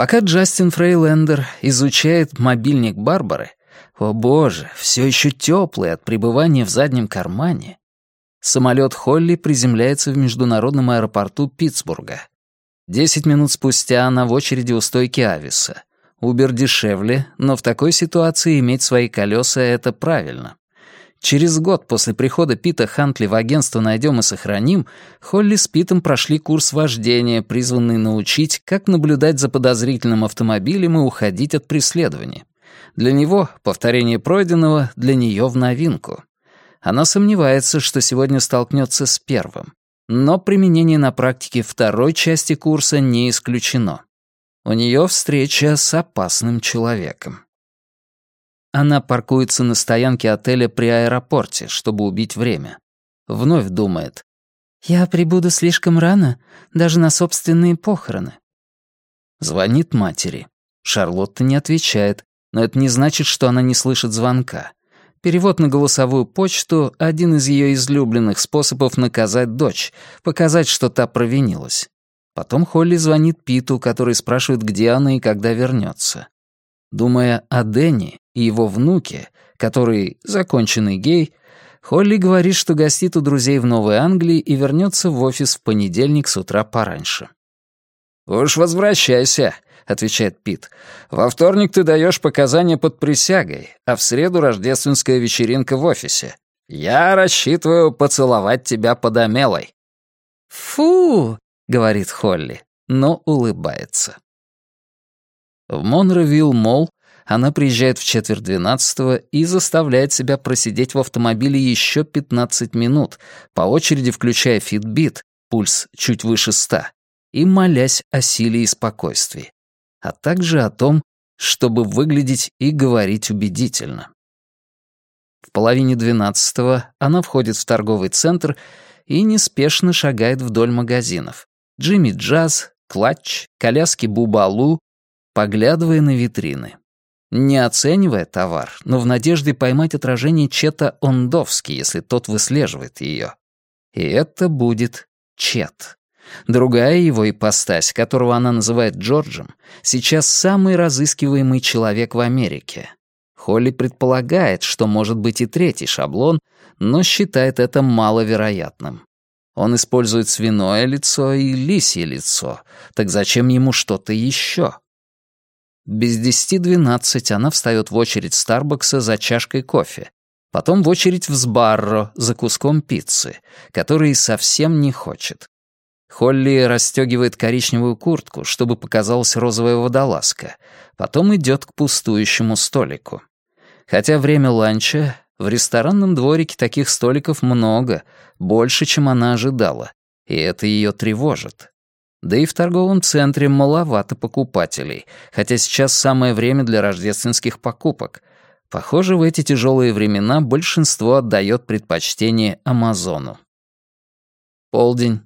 Пока Джастин Фрейлендер изучает мобильник Барбары, о боже, все еще теплый от пребывания в заднем кармане, самолет Холли приземляется в международном аэропорту Питтсбурга. Десять минут спустя она в очереди у стойки Ависа. Убер дешевле, но в такой ситуации иметь свои колеса — это правильно. Через год после прихода Пита Хантли в агентство «Найдем и сохраним» Холли с Питом прошли курс вождения, призванный научить, как наблюдать за подозрительным автомобилем и уходить от преследования. Для него повторение пройденного, для нее в новинку. Она сомневается, что сегодня столкнется с первым. Но применение на практике второй части курса не исключено. У нее встреча с опасным человеком. Она паркуется на стоянке отеля при аэропорте, чтобы убить время. Вновь думает. «Я прибуду слишком рано, даже на собственные похороны». Звонит матери. Шарлотта не отвечает, но это не значит, что она не слышит звонка. Перевод на голосовую почту — один из ее излюбленных способов наказать дочь, показать, что та провинилась. Потом Холли звонит Питу, который спрашивает, где она и когда вернется. Думая о Дэнни и его внуке, который законченный гей, Холли говорит, что гостит у друзей в Новой Англии и вернется в офис в понедельник с утра пораньше. «Уж возвращайся», — отвечает Пит. «Во вторник ты даешь показания под присягой, а в среду рождественская вечеринка в офисе. Я рассчитываю поцеловать тебя под омелой». «Фу!» — говорит Холли, но улыбается. В Монровилл Молл она приезжает в четверть двенадцатого и заставляет себя просидеть в автомобиле еще 15 минут, по очереди включая Fitbit, пульс чуть выше ста, и молясь о силе и спокойствии, а также о том, чтобы выглядеть и говорить убедительно. В половине двенадцатого она входит в торговый центр и неспешно шагает вдоль магазинов. Джимми Джаз, Клатч, коляски Бубалу, поглядывая на витрины. Не оценивая товар, но в надежде поймать отражение Чета Ондовски, если тот выслеживает ее. И это будет Чет. Другая его ипостась, которого она называет Джорджем, сейчас самый разыскиваемый человек в Америке. Холли предполагает, что может быть и третий шаблон, но считает это маловероятным. Он использует свиное лицо и лисье лицо, так зачем ему что-то еще? Без десяти двенадцать она встает в очередь Старбакса за чашкой кофе, потом в очередь в Сбарро за куском пиццы, который совсем не хочет. Холли расстегивает коричневую куртку, чтобы показалась розовая водолазка, потом идет к пустующему столику. Хотя время ланча, в ресторанном дворике таких столиков много, больше, чем она ожидала, и это ее тревожит. Да и в торговом центре маловато покупателей, хотя сейчас самое время для рождественских покупок. Похоже, в эти тяжелые времена большинство отдает предпочтение Амазону. Полдень.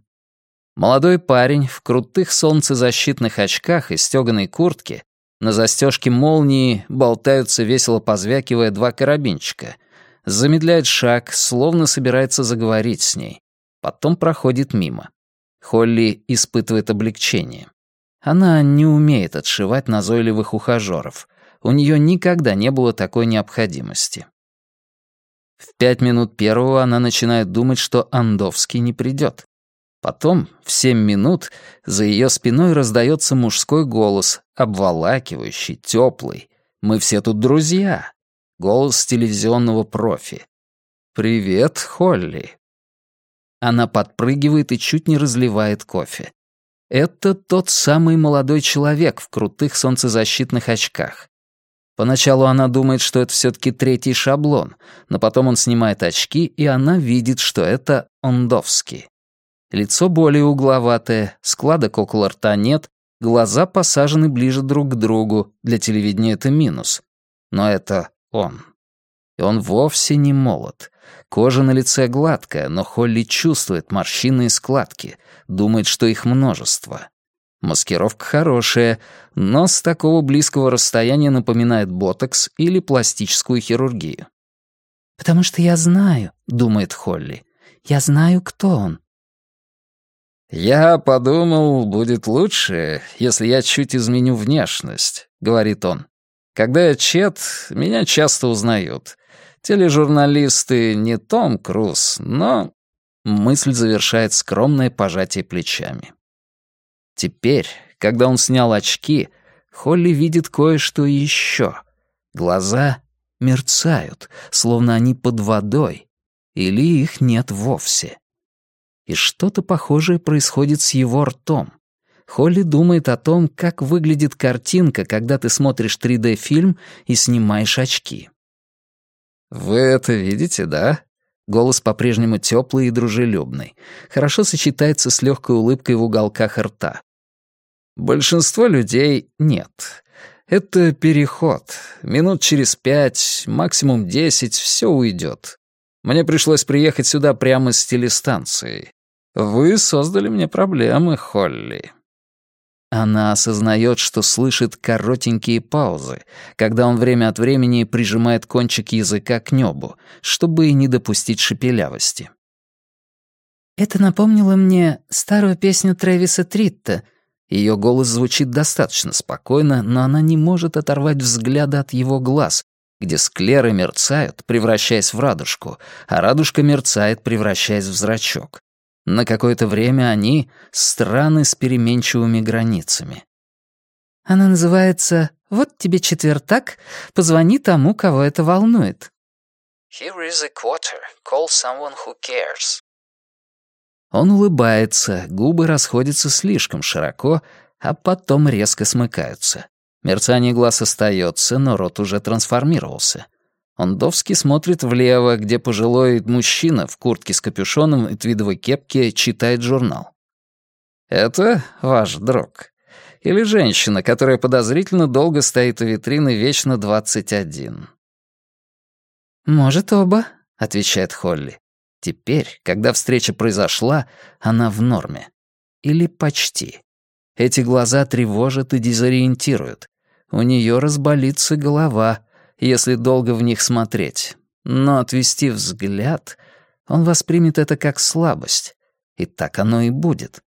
Молодой парень в крутых солнцезащитных очках и стёганой куртке, на застежке молнии болтаются весело позвякивая два карабинчика. Замедляет шаг, словно собирается заговорить с ней. Потом проходит мимо. Холли испытывает облегчение. Она не умеет отшивать назойливых ухажеров. У нее никогда не было такой необходимости. В пять минут первого она начинает думать, что Андовский не придет. Потом, в семь минут, за ее спиной раздается мужской голос, обволакивающий, теплый. «Мы все тут друзья». Голос телевизионного профи. «Привет, Холли». Она подпрыгивает и чуть не разливает кофе. Это тот самый молодой человек в крутых солнцезащитных очках. Поначалу она думает, что это все-таки третий шаблон, но потом он снимает очки, и она видит, что это Ондовский. Лицо более угловатое, складок около рта нет, глаза посажены ближе друг к другу, для телевидения это минус. Но это он. И он вовсе не молод. Кожа на лице гладкая, но Холли чувствует морщины и складки, думает, что их множество. Маскировка хорошая, но с такого близкого расстояния напоминает ботокс или пластическую хирургию. «Потому что я знаю», — думает Холли. «Я знаю, кто он». «Я подумал, будет лучше, если я чуть изменю внешность», — говорит он. «Когда я чет, меня часто узнают. Тележурналисты не Том Круз, но...» Мысль завершает скромное пожатие плечами. Теперь, когда он снял очки, Холли видит кое-что еще. Глаза мерцают, словно они под водой, или их нет вовсе. И что-то похожее происходит с его ртом. Холли думает о том, как выглядит картинка, когда ты смотришь 3D-фильм и снимаешь очки. «Вы это видите, да?» Голос по-прежнему теплый и дружелюбный. Хорошо сочетается с легкой улыбкой в уголках рта. Большинство людей нет. Это переход. Минут через пять, максимум десять, все уйдет. Мне пришлось приехать сюда прямо с телестанции. Вы создали мне проблемы, Холли. Она осознает, что слышит коротенькие паузы, когда он время от времени прижимает кончик языка к небу, чтобы не допустить шепелявости. «Это напомнило мне старую песню Трэвиса Тритта». Ее голос звучит достаточно спокойно, но она не может оторвать взгляда от его глаз, где склеры мерцают, превращаясь в радужку, а радужка мерцает, превращаясь в зрачок. На какое-то время они — страны с переменчивыми границами. Она называется «Вот тебе четвертак, позвони тому, кого это волнует». Here is a quarter, call someone who cares. Он улыбается, губы расходятся слишком широко, а потом резко смыкаются. Мерцание глаз остается, но рот уже трансформировался. Ондовский смотрит влево, где пожилой мужчина в куртке с капюшоном и твидовой кепке читает журнал. «Это ваш друг. Или женщина, которая подозрительно долго стоит у витрины вечно 21?» «Может, оба», — отвечает Холли. Теперь, когда встреча произошла, она в норме. Или почти. Эти глаза тревожат и дезориентируют. У нее разболится голова, если долго в них смотреть. Но отвести взгляд, он воспримет это как слабость. И так оно и будет.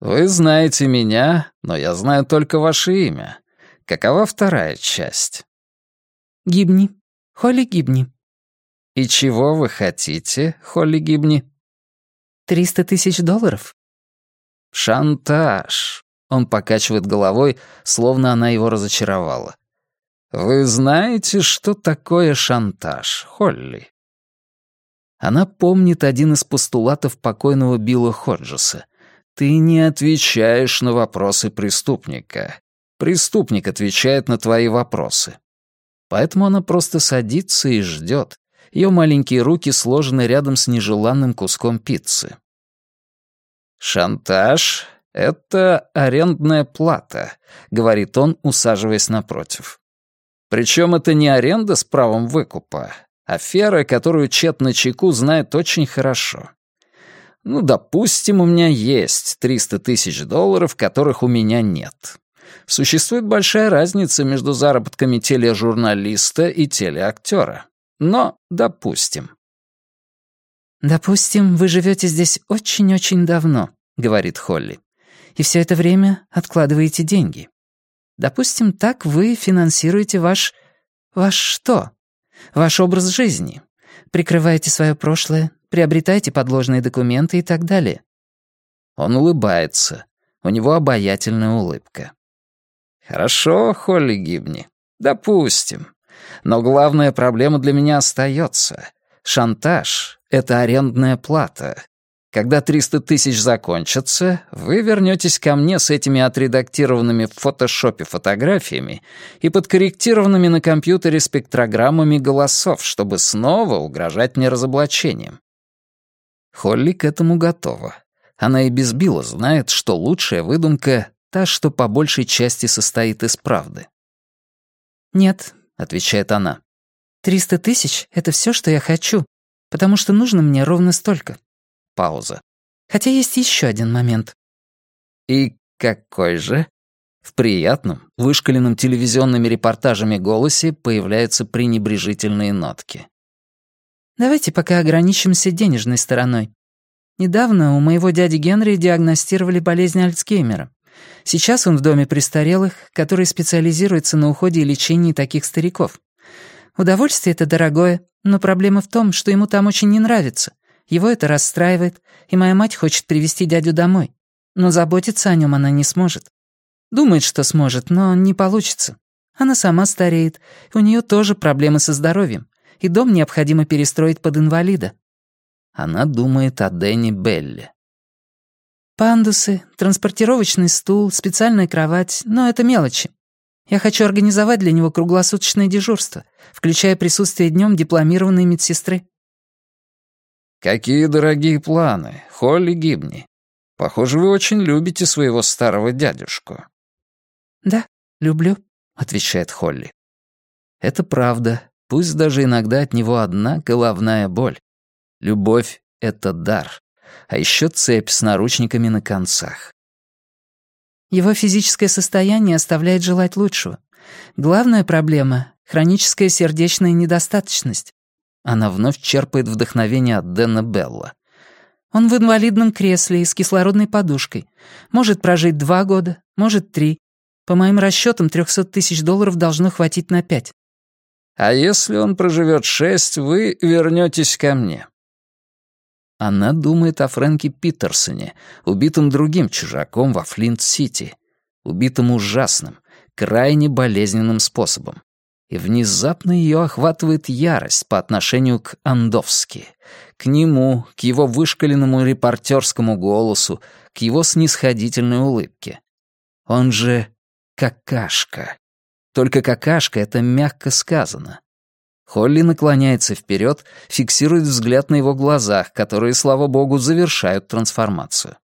«Вы знаете меня, но я знаю только ваше имя. Какова вторая часть?» «Гибни. Холли Гибни». «И чего вы хотите, Холли Гибни?» «Триста тысяч долларов». «Шантаж». Он покачивает головой, словно она его разочаровала. «Вы знаете, что такое шантаж, Холли?» Она помнит один из постулатов покойного Билла Ходжеса. «Ты не отвечаешь на вопросы преступника. Преступник отвечает на твои вопросы». Поэтому она просто садится и ждет. Ее маленькие руки сложены рядом с нежеланным куском пиццы. «Шантаж — это арендная плата», — говорит он, усаживаясь напротив. Причем это не аренда с правом выкупа, афера, которую Чет на чеку знает очень хорошо. Ну, допустим, у меня есть 300 тысяч долларов, которых у меня нет. Существует большая разница между заработками тележурналиста и телеактера. Но допустим. «Допустим, вы живете здесь очень-очень давно», — говорит Холли. «И все это время откладываете деньги. Допустим, так вы финансируете ваш... ваш что? Ваш образ жизни. Прикрываете свое прошлое, приобретаете подложные документы и так далее. Он улыбается. У него обаятельная улыбка. «Хорошо, Холли Гибни. Допустим. Но главная проблема для меня остается. Шантаж — это арендная плата. Когда 300 тысяч закончатся, вы вернетесь ко мне с этими отредактированными в фотошопе фотографиями и подкорректированными на компьютере спектрограммами голосов, чтобы снова угрожать мне разоблачением. Холли к этому готова. Она и без Билла знает, что лучшая выдумка — та, что по большей части состоит из правды. «Нет», — отвечает она. «Триста тысяч — это все, что я хочу, потому что нужно мне ровно столько. Пауза. Хотя есть еще один момент. И какой же? В приятном, вышкаленном телевизионными репортажами голосе появляются пренебрежительные нотки. Давайте пока ограничимся денежной стороной. Недавно у моего дяди Генри диагностировали болезнь Альцгеймера. Сейчас он в доме престарелых, который специализируется на уходе и лечении таких стариков. Удовольствие это дорогое, но проблема в том, что ему там очень не нравится. Его это расстраивает, и моя мать хочет привести дядю домой. Но заботиться о нем она не сможет. Думает, что сможет, но не получится. Она сама стареет, у нее тоже проблемы со здоровьем, и дом необходимо перестроить под инвалида. Она думает о Дэнни Белле. Пандусы, транспортировочный стул, специальная кровать, но это мелочи. Я хочу организовать для него круглосуточное дежурство, включая присутствие днем дипломированной медсестры. «Какие дорогие планы, Холли Гибни. Похоже, вы очень любите своего старого дядюшку». «Да, люблю», — отвечает Холли. «Это правда, пусть даже иногда от него одна головная боль. Любовь — это дар, а еще цепь с наручниками на концах. Его физическое состояние оставляет желать лучшего. Главная проблема — хроническая сердечная недостаточность. Она вновь черпает вдохновение от Дэна Белла. Он в инвалидном кресле и с кислородной подушкой. Может прожить два года, может три. По моим расчетам, 300 тысяч долларов должно хватить на пять. А если он проживет шесть, вы вернетесь ко мне. Она думает о Фрэнке Питерсоне, убитом другим чужаком во Флинт-Сити. Убитым ужасным, крайне болезненным способом и внезапно ее охватывает ярость по отношению к Андовски, к нему, к его вышкаленному репортерскому голосу, к его снисходительной улыбке. Он же какашка. Только какашка — это мягко сказано. Холли наклоняется вперед, фиксирует взгляд на его глазах, которые, слава богу, завершают трансформацию.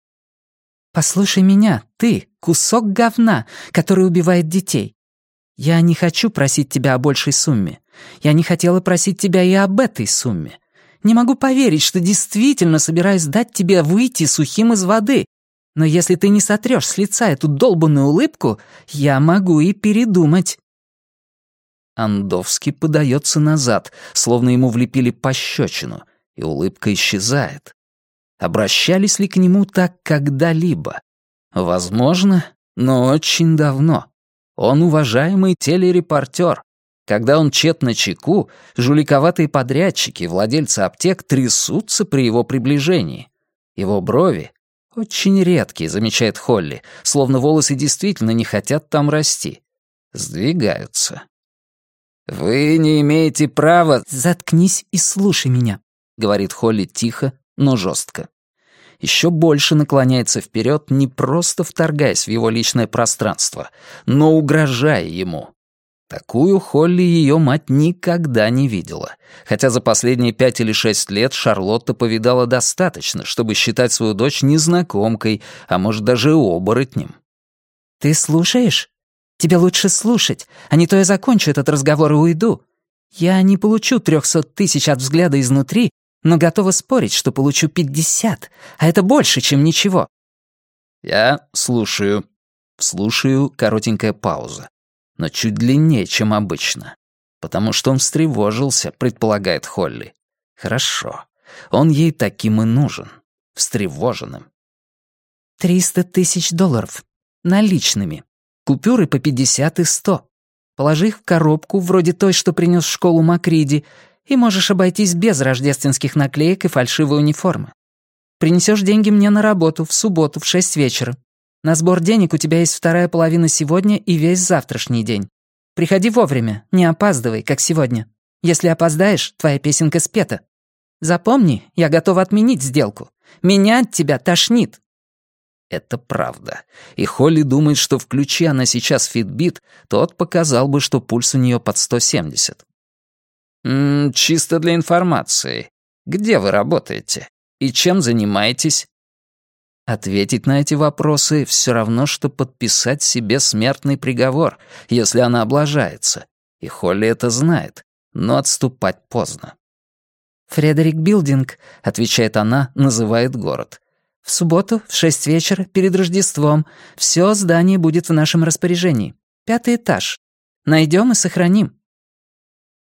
«Послушай меня, ты, кусок говна, который убивает детей. «Я не хочу просить тебя о большей сумме. Я не хотела просить тебя и об этой сумме. Не могу поверить, что действительно собираюсь дать тебе выйти сухим из воды. Но если ты не сотрешь с лица эту долбанную улыбку, я могу и передумать». Андовский подается назад, словно ему влепили пощечину, и улыбка исчезает. Обращались ли к нему так когда-либо? Возможно, но очень давно. Он уважаемый телерепортер. Когда он чет на чеку, жуликоватые подрядчики, владельцы аптек трясутся при его приближении. Его брови очень редкие, замечает Холли, словно волосы действительно не хотят там расти. Сдвигаются. «Вы не имеете права...» «Заткнись и слушай меня», — говорит Холли тихо, но жестко еще больше наклоняется вперед, не просто вторгаясь в его личное пространство, но угрожая ему. Такую Холли ее мать никогда не видела, хотя за последние пять или шесть лет Шарлотта повидала достаточно, чтобы считать свою дочь незнакомкой, а может даже оборотнем. «Ты слушаешь? Тебе лучше слушать, а не то я закончу этот разговор и уйду. Я не получу трехсот тысяч от взгляда изнутри, но готова спорить, что получу пятьдесят, а это больше, чем ничего». «Я слушаю». Слушаю коротенькая пауза, но чуть длиннее, чем обычно. Потому что он встревожился, предполагает Холли. Хорошо. Он ей таким и нужен. Встревоженным. «Триста тысяч долларов. Наличными. Купюры по пятьдесят и сто. Положи их в коробку, вроде той, что принес в школу Макриди, и можешь обойтись без рождественских наклеек и фальшивой униформы. Принесешь деньги мне на работу в субботу в шесть вечера. На сбор денег у тебя есть вторая половина сегодня и весь завтрашний день. Приходи вовремя, не опаздывай, как сегодня. Если опоздаешь, твоя песенка спета. Запомни, я готова отменить сделку. Меня от тебя тошнит. Это правда. И Холли думает, что включи она сейчас Fitbit, тот показал бы, что пульс у нее под 170. М -м, чисто для информации. Где вы работаете? И чем занимаетесь? Ответить на эти вопросы все равно, что подписать себе смертный приговор, если она облажается. И Холли это знает, но отступать поздно. «Фредерик Билдинг», — отвечает она, называет город. «В субботу в шесть вечера, перед Рождеством, все здание будет в нашем распоряжении. Пятый этаж. Найдем и сохраним.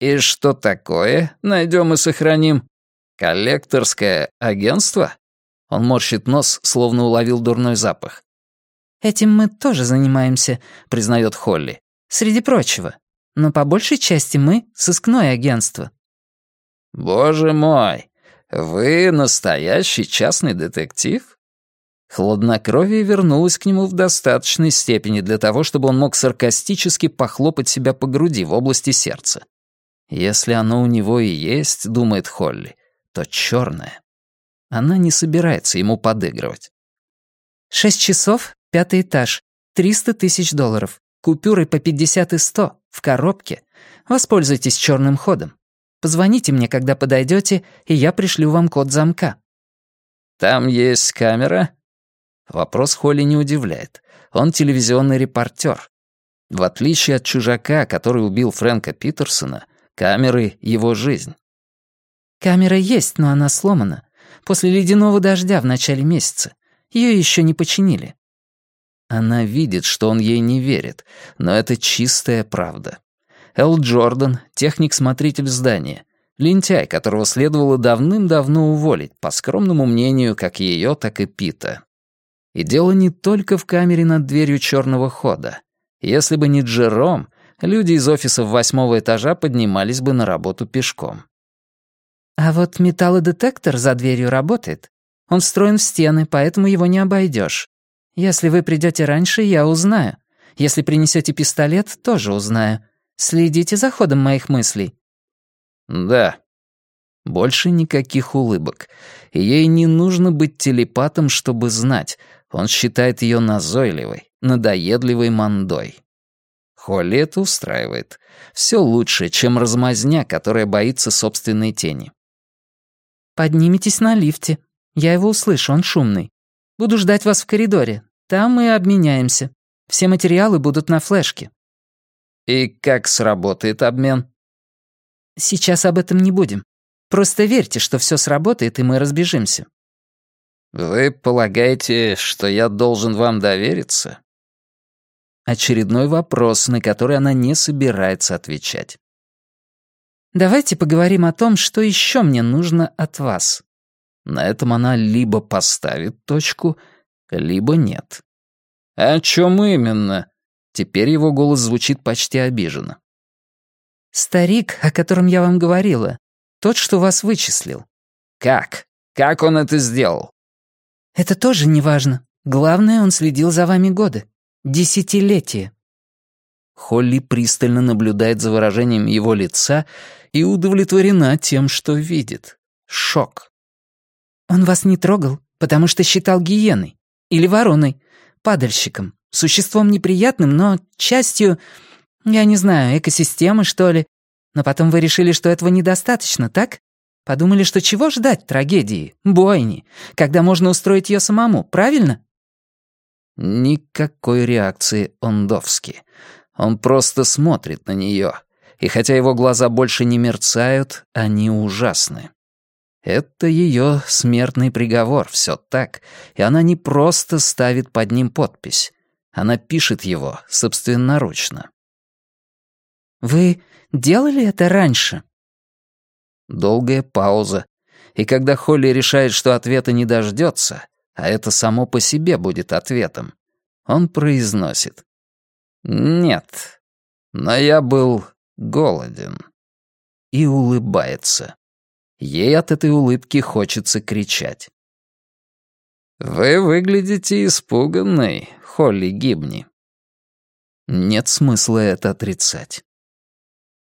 «И что такое? Найдем и сохраним. Коллекторское агентство?» Он морщит нос, словно уловил дурной запах. «Этим мы тоже занимаемся», — признает Холли. «Среди прочего. Но по большей части мы — сыскное агентство». «Боже мой! Вы настоящий частный детектив?» Хладнокровие вернулось к нему в достаточной степени для того, чтобы он мог саркастически похлопать себя по груди в области сердца. Если оно у него и есть, думает Холли, то черное. Она не собирается ему подыгрывать. «Шесть часов, пятый этаж, триста тысяч долларов, купюры по пятьдесят и сто, в коробке. Воспользуйтесь черным ходом. Позвоните мне, когда подойдете, и я пришлю вам код замка». «Там есть камера?» Вопрос Холли не удивляет. Он телевизионный репортер. В отличие от чужака, который убил Фрэнка Питерсона, камеры — его жизнь. «Камера есть, но она сломана. После ледяного дождя в начале месяца. Ее еще не починили». Она видит, что он ей не верит, но это чистая правда. Эл Джордан, техник-смотритель здания, лентяй, которого следовало давным-давно уволить, по скромному мнению как ее, так и Пита. И дело не только в камере над дверью черного хода. Если бы не Джером, люди из офисов восьмого этажа поднимались бы на работу пешком. А вот металлодетектор за дверью работает. Он встроен в стены, поэтому его не обойдешь. Если вы придете раньше, я узнаю. Если принесете пистолет, тоже узнаю. Следите за ходом моих мыслей». «Да». Больше никаких улыбок. Ей не нужно быть телепатом, чтобы знать. Он считает ее назойливой, надоедливой мандой. Холли это устраивает. Все лучше, чем размазня, которая боится собственной тени. «Поднимитесь на лифте. Я его услышу, он шумный. Буду ждать вас в коридоре. Там мы обменяемся. Все материалы будут на флешке». «И как сработает обмен?» «Сейчас об этом не будем. Просто верьте, что все сработает, и мы разбежимся». «Вы полагаете, что я должен вам довериться?» Очередной вопрос, на который она не собирается отвечать. «Давайте поговорим о том, что еще мне нужно от вас». На этом она либо поставит точку, либо нет. «О чем именно?» Теперь его голос звучит почти обиженно. «Старик, о котором я вам говорила, тот, что вас вычислил». «Как? Как он это сделал?» «Это тоже не важно. Главное, он следил за вами годы. Десятилетия». Холли пристально наблюдает за выражением его лица и удовлетворена тем, что видит. Шок. «Он вас не трогал, потому что считал гиеной. Или вороной. Падальщиком. Существом неприятным, но частью, я не знаю, экосистемы, что ли. Но потом вы решили, что этого недостаточно, так? Подумали, что чего ждать трагедии, бойни, когда можно устроить ее самому, правильно? Никакой реакции Ондовски. Он просто смотрит на нее. И хотя его глаза больше не мерцают, они ужасны. Это ее смертный приговор, все так, и она не просто ставит под ним подпись. Она пишет его собственноручно. «Вы делали это раньше?» Долгая пауза. И когда Холли решает, что ответа не дождется, а это само по себе будет ответом, он произносит. «Нет, но я был голоден». И улыбается. Ей от этой улыбки хочется кричать. «Вы выглядите испуганной, Холли Гибни». Нет смысла это отрицать.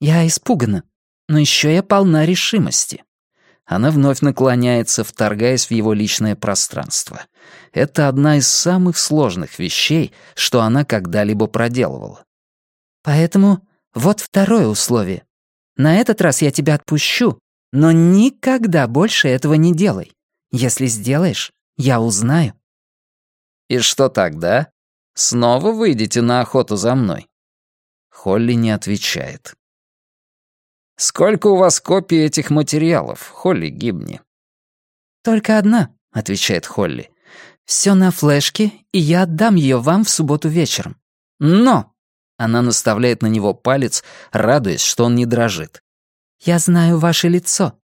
«Я испугана, но еще я полна решимости». Она вновь наклоняется, вторгаясь в его личное пространство. Это одна из самых сложных вещей, что она когда-либо проделывала. «Поэтому вот второе условие. На этот раз я тебя отпущу, но никогда больше этого не делай. Если сделаешь, я узнаю». «И что тогда? Снова выйдете на охоту за мной?» Холли не отвечает. «Сколько у вас копий этих материалов, Холли Гибни?» «Только одна», — отвечает Холли. «Все на флешке, и я отдам ее вам в субботу вечером. Но...» Она наставляет на него палец, радуясь, что он не дрожит. «Я знаю ваше лицо.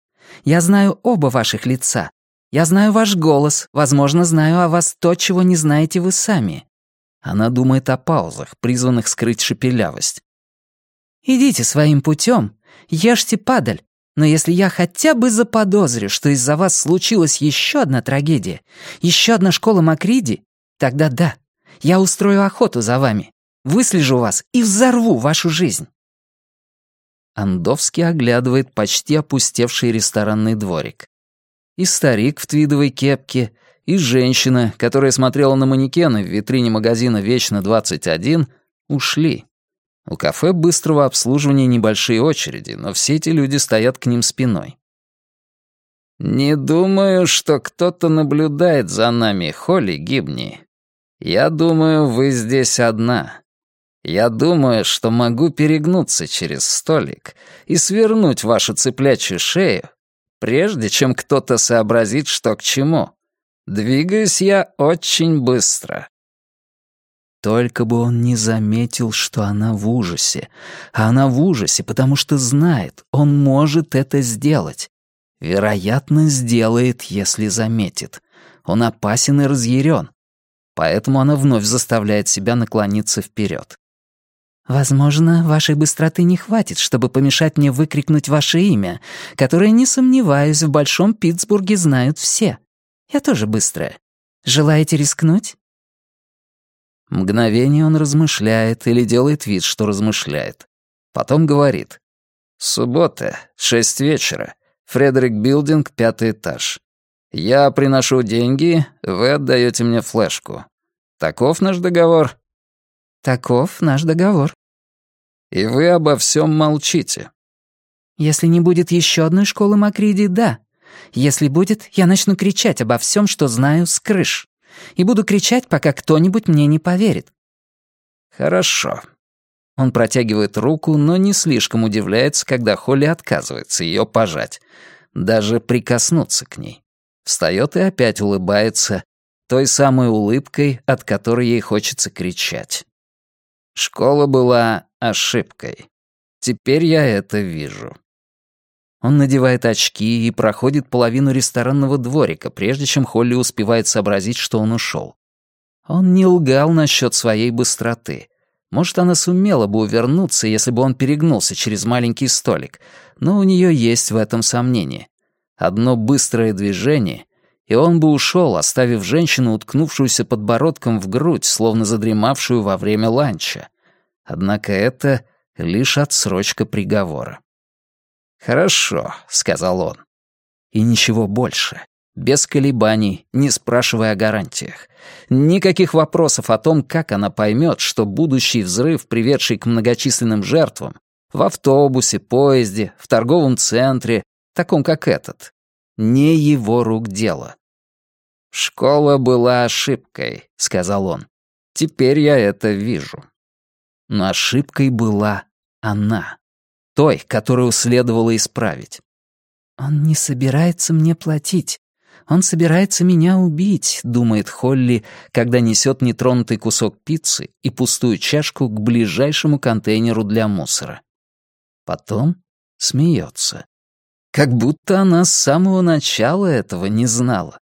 Я знаю оба ваших лица. Я знаю ваш голос, возможно, знаю о вас то, чего не знаете вы сами». Она думает о паузах, призванных скрыть шепелявость. «Идите своим путем, ешьте падаль, но если я хотя бы заподозрю, что из-за вас случилась еще одна трагедия, еще одна школа Макриди, тогда да, я устрою охоту за вами, выслежу вас и взорву вашу жизнь». Андовский оглядывает почти опустевший ресторанный дворик. И старик в твидовой кепке, и женщина, которая смотрела на манекены в витрине магазина «Вечно 21», ушли. У кафе быстрого обслуживания небольшие очереди, но все эти люди стоят к ним спиной. «Не думаю, что кто-то наблюдает за нами, Холли Гибни. Я думаю, вы здесь одна. Я думаю, что могу перегнуться через столик и свернуть вашу цыплячью шею, прежде чем кто-то сообразит, что к чему. Двигаюсь я очень быстро. Только бы он не заметил, что она в ужасе. А она в ужасе, потому что знает, он может это сделать. Вероятно, сделает, если заметит. Он опасен и разъярен. Поэтому она вновь заставляет себя наклониться вперед. Возможно, вашей быстроты не хватит, чтобы помешать мне выкрикнуть ваше имя, которое, не сомневаюсь, в Большом Питтсбурге знают все. Я тоже быстрая. Желаете рискнуть?» Мгновение он размышляет или делает вид, что размышляет. Потом говорит. «Суббота, шесть вечера. Фредерик Билдинг, пятый этаж. Я приношу деньги, вы отдаете мне флешку. Таков наш договор?» Таков наш договор. И вы обо всем молчите. Если не будет еще одной школы Макриди, да. Если будет, я начну кричать обо всем, что знаю, с крыш. И буду кричать, пока кто-нибудь мне не поверит. Хорошо. Он протягивает руку, но не слишком удивляется, когда Холли отказывается ее пожать. Даже прикоснуться к ней. Встает и опять улыбается, той самой улыбкой, от которой ей хочется кричать. Школа была ошибкой. Теперь я это вижу. Он надевает очки и проходит половину ресторанного дворика, прежде чем Холли успевает сообразить, что он ушел. Он не лгал насчет своей быстроты. Может, она сумела бы увернуться, если бы он перегнулся через маленький столик, но у нее есть в этом сомнение. Одно быстрое движение, и он бы ушел, оставив женщину, уткнувшуюся подбородком в грудь, словно задремавшую во время ланча. Однако это лишь отсрочка приговора. «Хорошо», — сказал он. И ничего больше. Без колебаний, не спрашивая о гарантиях. Никаких вопросов о том, как она поймет, что будущий взрыв, приведший к многочисленным жертвам, в автобусе, поезде, в торговом центре, таком как этот, не его рук дело. «Школа была ошибкой», — сказал он. «Теперь я это вижу». Но ошибкой была она, той, которую следовало исправить. «Он не собирается мне платить. Он собирается меня убить», — думает Холли, когда несет нетронутый кусок пиццы и пустую чашку к ближайшему контейнеру для мусора. Потом смеется. Как будто она с самого начала этого не знала.